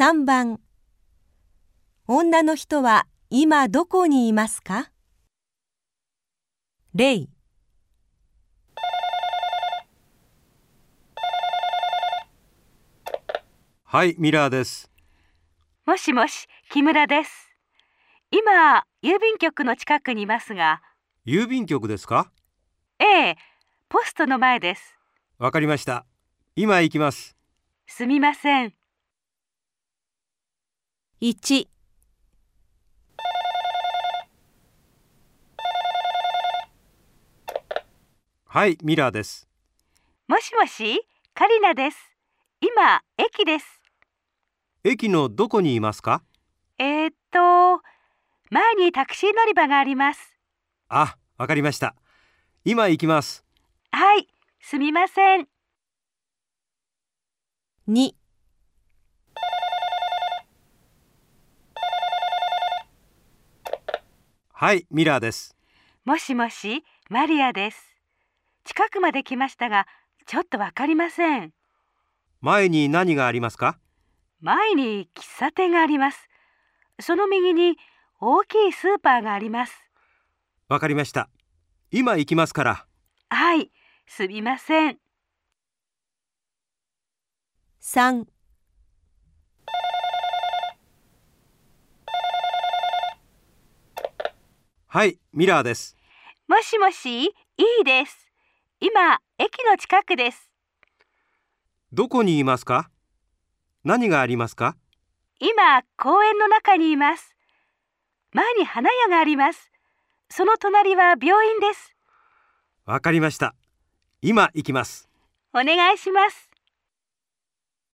3番女の人は今どこにいますか？例はい、ミラーです。もしもし、木村です。今、郵便局の近くにいますが、郵便局ですか？ええ、ポストの前です。わかりました。今行きます。すみません。1はい、ミラーです。もしもし、カリナです。今、駅です。駅のどこにいますか？えー、っと、前にタクシー乗り場があります。あ、わかりました。今行きます。はい、すみません。2はい、ミラーです。もしもし、マリアです。近くまで来ましたが、ちょっとわかりません。前に何がありますか？前に喫茶店があります。その右に大きいスーパーがあります。わかりました。今行きますから。はい、すみません。3はい、ミラーです。もしもし、いいです。今、駅の近くです。どこにいますか？何がありますか？今、公園の中にいます。前に花屋があります。その隣は病院です。わかりました。今行きます。お願いします。